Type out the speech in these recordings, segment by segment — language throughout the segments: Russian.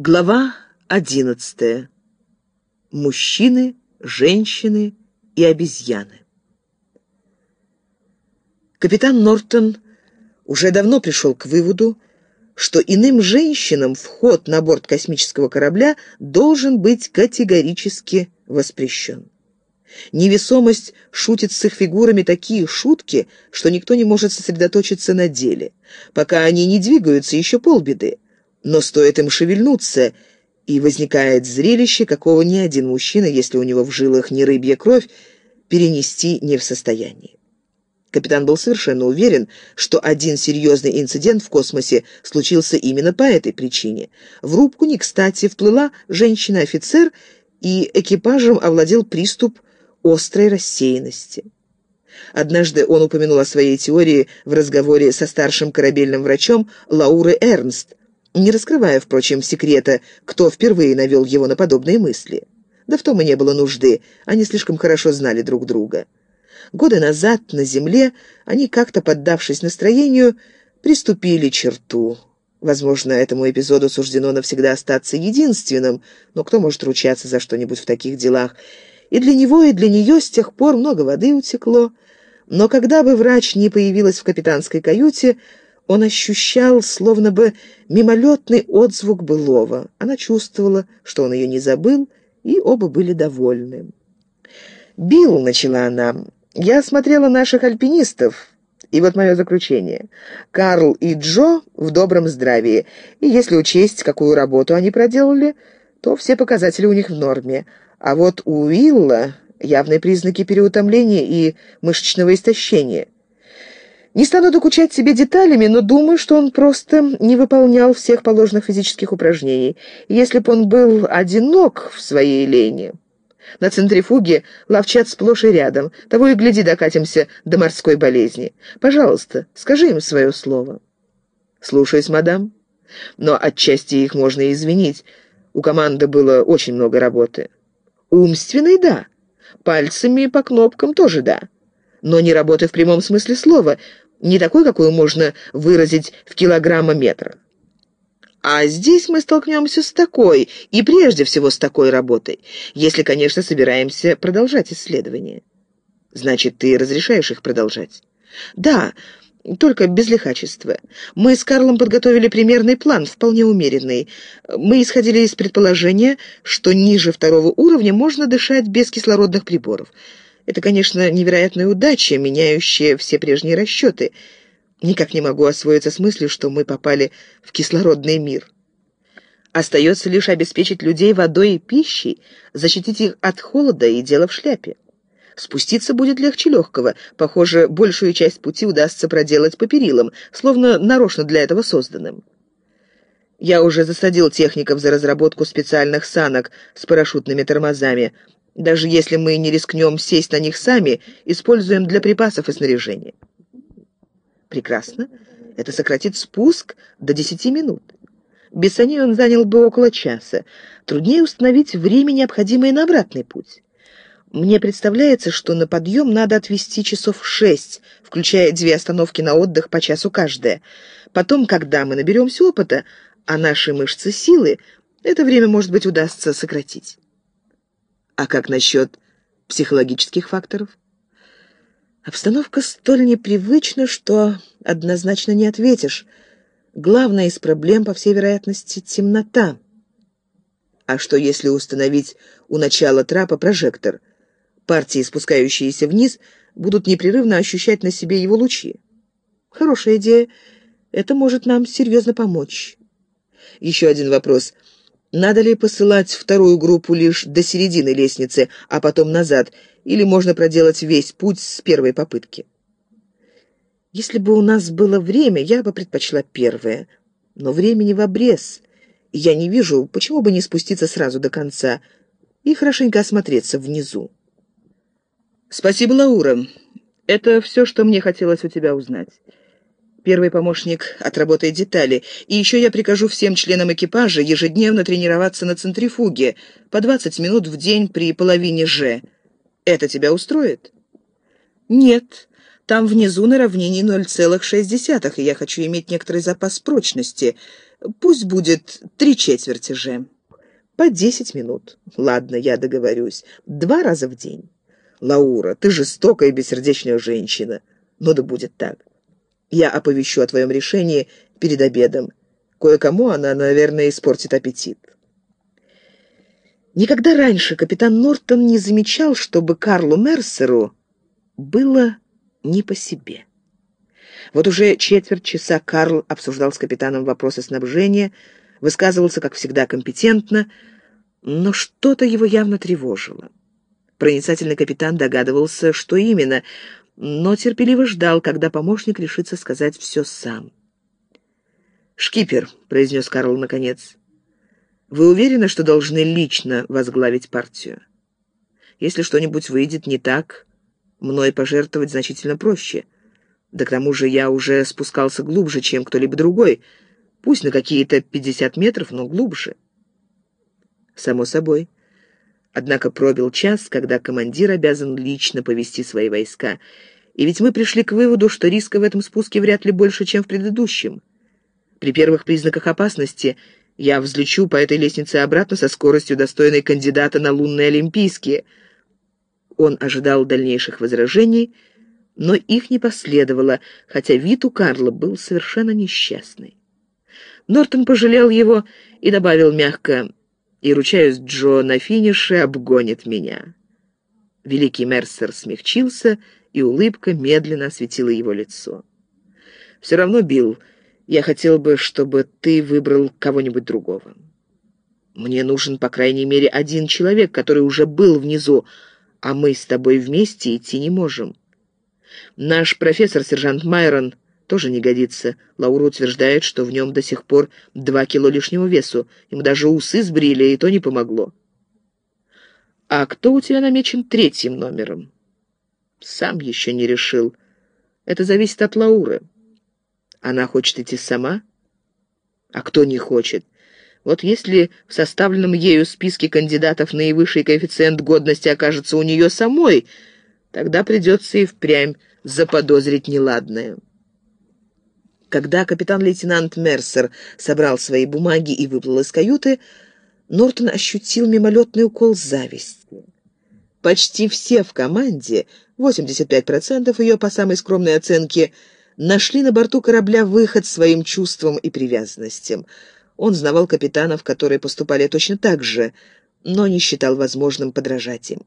Глава одиннадцатая. Мужчины, женщины и обезьяны. Капитан Нортон уже давно пришел к выводу, что иным женщинам вход на борт космического корабля должен быть категорически воспрещен. Невесомость шутит с их фигурами такие шутки, что никто не может сосредоточиться на деле. Пока они не двигаются, еще полбеды но стоит им шевельнуться, и возникает зрелище, какого ни один мужчина, если у него в жилах не рыбья кровь, перенести не в состоянии. Капитан был совершенно уверен, что один серьезный инцидент в космосе случился именно по этой причине. В рубку не кстати вплыла женщина-офицер, и экипажем овладел приступ острой рассеянности. Однажды он упомянул о своей теории в разговоре со старшим корабельным врачом Лаурой Эрнст, не раскрывая, впрочем, секрета, кто впервые навел его на подобные мысли. Да в том и не было нужды, они слишком хорошо знали друг друга. Годы назад на земле они, как-то поддавшись настроению, приступили черту. Возможно, этому эпизоду суждено навсегда остаться единственным, но кто может ручаться за что-нибудь в таких делах? И для него, и для нее с тех пор много воды утекло. Но когда бы врач не появилась в капитанской каюте, он ощущал, словно бы мимолетный отзвук былого. Она чувствовала, что он ее не забыл, и оба были довольны. «Билл», — начала она, — «я смотрела наших альпинистов, и вот мое заключение. Карл и Джо в добром здравии, и если учесть, какую работу они проделали, то все показатели у них в норме. А вот у Уилла явные признаки переутомления и мышечного истощения». Не стану докучать себе деталями, но думаю, что он просто не выполнял всех положенных физических упражнений. Если бы он был одинок в своей лени... На центрифуге ловчат сплошь и рядом. Того и гляди, докатимся до морской болезни. Пожалуйста, скажи им свое слово. Слушаюсь, мадам. Но отчасти их можно извинить. У команды было очень много работы. Умственной — да. Пальцами по кнопкам тоже — да но не работы в прямом смысле слова, не такой, какую можно выразить в килограмма-метрах. А здесь мы столкнемся с такой, и прежде всего с такой работой, если, конечно, собираемся продолжать исследования. Значит, ты разрешаешь их продолжать? Да, только без лихачества. Мы с Карлом подготовили примерный план, вполне умеренный. Мы исходили из предположения, что ниже второго уровня можно дышать без кислородных приборов. Это, конечно, невероятная удача, меняющая все прежние расчеты. Никак не могу освоиться с мыслью, что мы попали в кислородный мир. Остается лишь обеспечить людей водой и пищей, защитить их от холода и дело в шляпе. Спуститься будет легче легкого. Похоже, большую часть пути удастся проделать по перилам, словно нарочно для этого созданным. Я уже засадил техников за разработку специальных санок с парашютными тормозами. Даже если мы не рискнем сесть на них сами, используем для припасов и снаряжения. Прекрасно. Это сократит спуск до 10 минут. Без саней он занял бы около часа. Труднее установить время, необходимое на обратный путь. Мне представляется, что на подъем надо отвести часов шесть, включая две остановки на отдых по часу каждая. Потом, когда мы наберемся опыта, а наши мышцы силы, это время, может быть, удастся сократить. А как насчет психологических факторов? Обстановка столь непривычна, что однозначно не ответишь. Главная из проблем, по всей вероятности, темнота. А что, если установить у начала трапа прожектор? Партии, спускающиеся вниз, будут непрерывно ощущать на себе его лучи. Хорошая идея. Это может нам серьезно помочь. Еще один вопрос — надо ли посылать вторую группу лишь до середины лестницы, а потом назад, или можно проделать весь путь с первой попытки? Если бы у нас было время, я бы предпочла первое. Но времени в обрез. Я не вижу, почему бы не спуститься сразу до конца и хорошенько осмотреться внизу. Спасибо, Лаура. Это все, что мне хотелось у тебя узнать. Первый помощник отработает детали. И еще я прикажу всем членам экипажа ежедневно тренироваться на центрифуге по 20 минут в день при половине «Ж». Это тебя устроит? Нет. Там внизу на равнине 0,6, и я хочу иметь некоторый запас прочности. Пусть будет три четверти же. По десять минут. Ладно, я договорюсь. Два раза в день. Лаура, ты жестокая и бессердечная женщина. Ну да будет так. Я оповещу о твоем решении перед обедом. Кое-кому она, наверное, испортит аппетит. Никогда раньше капитан Нортон не замечал, чтобы Карлу Мерсеру было не по себе. Вот уже четверть часа Карл обсуждал с капитаном вопросы снабжения, высказывался, как всегда, компетентно, но что-то его явно тревожило. Проницательный капитан догадывался, что именно, но терпеливо ждал, когда помощник решится сказать все сам. «Шкипер», — произнес Карл наконец, — «вы уверены, что должны лично возглавить партию? Если что-нибудь выйдет не так, мной пожертвовать значительно проще». Да к тому же я уже спускался глубже, чем кто-либо другой. Пусть на какие-то 50 метров, но глубже. Само собой. Однако пробил час, когда командир обязан лично повести свои войска. И ведь мы пришли к выводу, что риска в этом спуске вряд ли больше, чем в предыдущем. При первых признаках опасности я взлечу по этой лестнице обратно со скоростью, достойной кандидата на лунные олимпийские. Он ожидал дальнейших возражений, но их не последовало, хотя вид у Карла был совершенно несчастный. Нортон пожалел его и добавил мягко, «И, ручаюсь, Джо на финише обгонит меня». Великий Мерсер смягчился, и улыбка медленно осветила его лицо. «Все равно, Билл, я хотел бы, чтобы ты выбрал кого-нибудь другого. Мне нужен, по крайней мере, один человек, который уже был внизу, а мы с тобой вместе идти не можем». Наш профессор, сержант Майрон, тоже не годится. Лаура утверждает, что в нем до сих пор два кило лишнего весу. Ему даже усы сбрили, и то не помогло. А кто у тебя намечен третьим номером? Сам еще не решил. Это зависит от Лауры. Она хочет идти сама? А кто не хочет? Вот если в составленном ею списке кандидатов наивысший коэффициент годности окажется у нее самой, тогда придется и впрямь заподозрить неладное. Когда капитан-лейтенант Мерсер собрал свои бумаги и выплыл из каюты, Нортон ощутил мимолетный укол зависти. Почти все в команде, 85% ее по самой скромной оценке, нашли на борту корабля выход своим чувствам и привязанностям. Он знавал капитанов, которые поступали точно так же, но не считал возможным подражать им.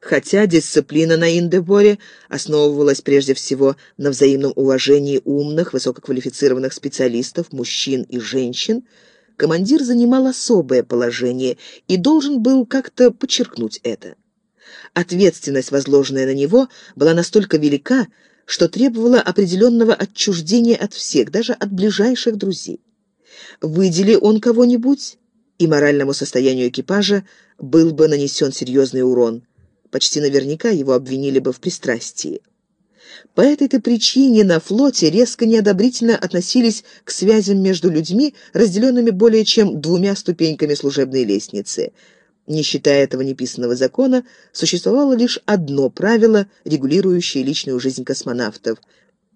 Хотя дисциплина на Индеборе основывалась прежде всего на взаимном уважении умных, высококвалифицированных специалистов, мужчин и женщин, командир занимал особое положение и должен был как-то подчеркнуть это. Ответственность, возложенная на него, была настолько велика, что требовала определенного отчуждения от всех, даже от ближайших друзей. Выдели он кого-нибудь, и моральному состоянию экипажа был бы нанесен серьезный урон – Почти наверняка его обвинили бы в пристрастии. По этой-то причине на флоте резко неодобрительно относились к связям между людьми, разделенными более чем двумя ступеньками служебной лестницы. Не считая этого неписанного закона, существовало лишь одно правило, регулирующее личную жизнь космонавтов.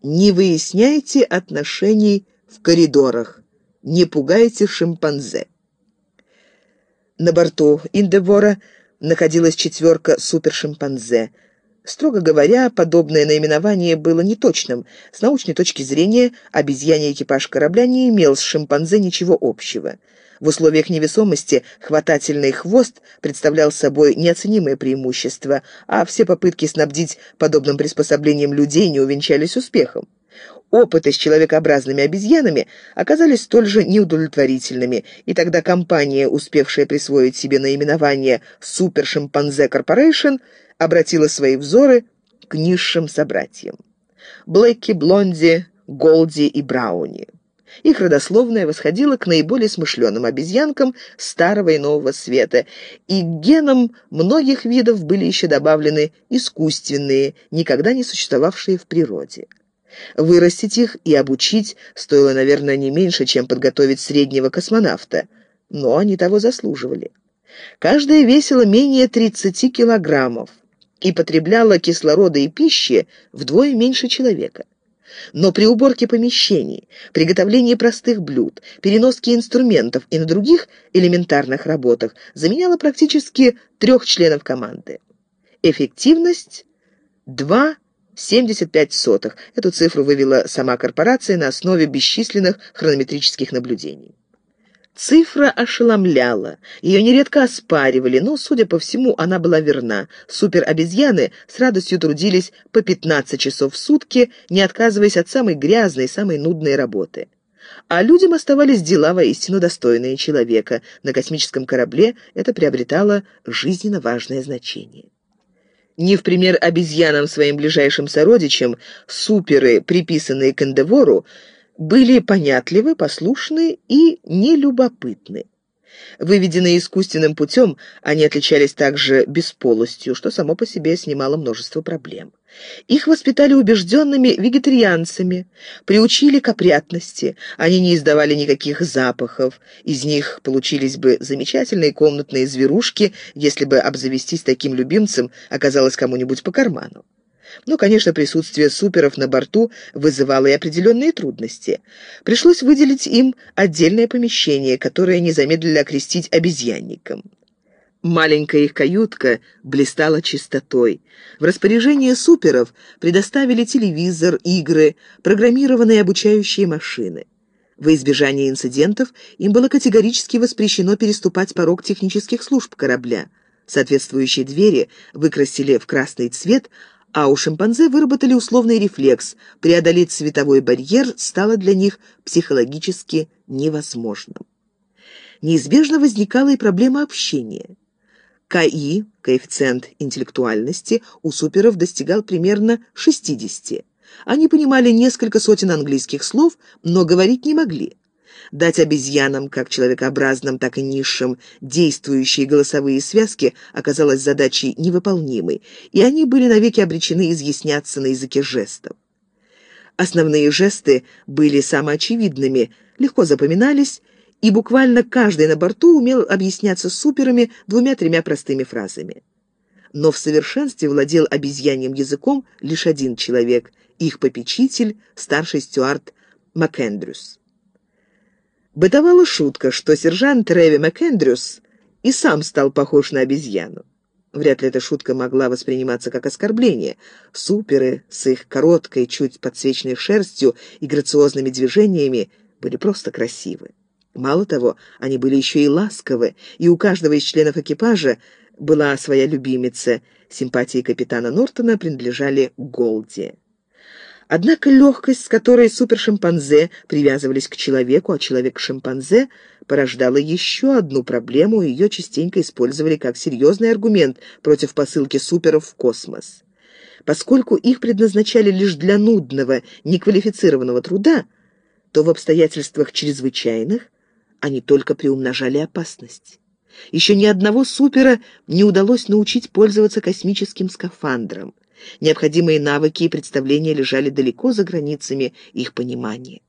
Не выясняйте отношений в коридорах, не пугайте шимпанзе. На борту Индевора находилась четверка супершимпанзе. Строго говоря, подобное наименование было неточным. С научной точки зрения, обезьяний экипаж корабля не имел с шимпанзе ничего общего. В условиях невесомости хватательный хвост представлял собой неоценимое преимущество, а все попытки снабдить подобным приспособлением людей не увенчались успехом. Опыты с человекообразными обезьянами оказались столь же неудовлетворительными, и тогда компания, успевшая присвоить себе наименование «Супер-шимпанзе Корпорейшн», обратила свои взоры к низшим собратьям. Блэки, Блонди, Голди и Брауни. Их родословная восходила к наиболее смышленым обезьянкам старого и нового света, и к генам многих видов были еще добавлены искусственные, никогда не существовавшие в природе. Вырастить их и обучить стоило, наверное, не меньше, чем подготовить среднего космонавта, но они того заслуживали. Каждая весила менее 30 килограммов и потребляла кислорода и пищи вдвое меньше человека. Но при уборке помещений, приготовлении простых блюд, переноске инструментов и на других элементарных работах заменяла практически трех членов команды. Эффективность 2,75. Эту цифру вывела сама корпорация на основе бесчисленных хронометрических наблюдений. Цифра ошеломляла, ее нередко оспаривали, но, судя по всему, она была верна. Суперобезьяны с радостью трудились по 15 часов в сутки, не отказываясь от самой грязной, самой нудной работы. А людям оставались дела воистину достойные человека. На космическом корабле это приобретало жизненно важное значение. Не в пример обезьянам своим ближайшим сородичам, суперы, приписанные к Эндевору, были понятливы, послушны и нелюбопытны. Выведенные искусственным путем, они отличались также бесполостью, что само по себе снимало множество проблем. Их воспитали убежденными вегетарианцами, приучили к опрятности, они не издавали никаких запахов, из них получились бы замечательные комнатные зверушки, если бы обзавестись таким любимцем оказалось кому-нибудь по карману. Но, конечно, присутствие суперов на борту вызывало и определенные трудности. Пришлось выделить им отдельное помещение, которое не замедлили окрестить обезьянником. Маленькая их каютка блистала чистотой. В распоряжение суперов предоставили телевизор, игры, программированные обучающие машины. Во избежание инцидентов им было категорически воспрещено переступать порог технических служб корабля. Соответствующие двери выкрасили в красный цвет, а у шимпанзе выработали условный рефлекс. Преодолеть световой барьер стало для них психологически невозможным. Неизбежно возникала и проблема общения. КИ, коэффициент интеллектуальности, у суперов достигал примерно 60. Они понимали несколько сотен английских слов, но говорить не могли. Дать обезьянам, как человекообразным, так и низшим, действующие голосовые связки оказалось задачей невыполнимой, и они были навеки обречены изъясняться на языке жестов. Основные жесты были самоочевидными, легко запоминались, и буквально каждый на борту умел объясняться суперами двумя-тремя простыми фразами. Но в совершенстве владел обезьяньим языком лишь один человек, их попечитель, старший стюард МакЭндрюс. Бытовала шутка, что сержант Рэви МакЭндрюс и сам стал похож на обезьяну. Вряд ли эта шутка могла восприниматься как оскорбление. Суперы с их короткой, чуть подсвеченной шерстью и грациозными движениями были просто красивы. Мало того, они были еще и ласковы, и у каждого из членов экипажа была своя любимица. Симпатии капитана Нортона принадлежали Голди. Однако легкость, с которой супершимпанзе привязывались к человеку, а человек к шимпанзе, порождала еще одну проблему, и ее частенько использовали как серьезный аргумент против посылки суперов в космос. Поскольку их предназначали лишь для нудного, неквалифицированного труда, то в обстоятельствах чрезвычайных они только приумножали опасность. Еще ни одного супера не удалось научить пользоваться космическим скафандром. Необходимые навыки и представления лежали далеко за границами их понимания.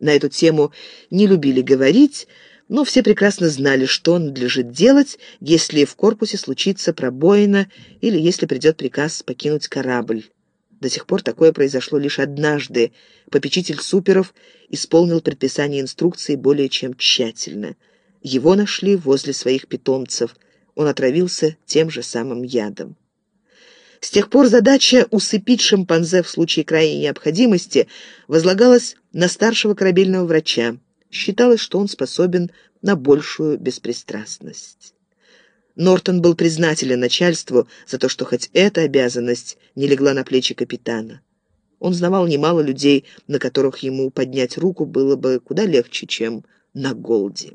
На эту тему не любили говорить, но все прекрасно знали, что надлежит делать, если в корпусе случится пробоина или если придет приказ покинуть корабль. До сих пор такое произошло лишь однажды. Попечитель суперов исполнил предписание инструкции более чем тщательно. Его нашли возле своих питомцев. Он отравился тем же самым ядом. С тех пор задача усыпить шимпанзе в случае крайней необходимости возлагалась на старшего корабельного врача. Считалось, что он способен на большую беспристрастность. Нортон был признателен начальству за то, что хоть эта обязанность не легла на плечи капитана. Он знавал немало людей, на которых ему поднять руку было бы куда легче, чем на Голди.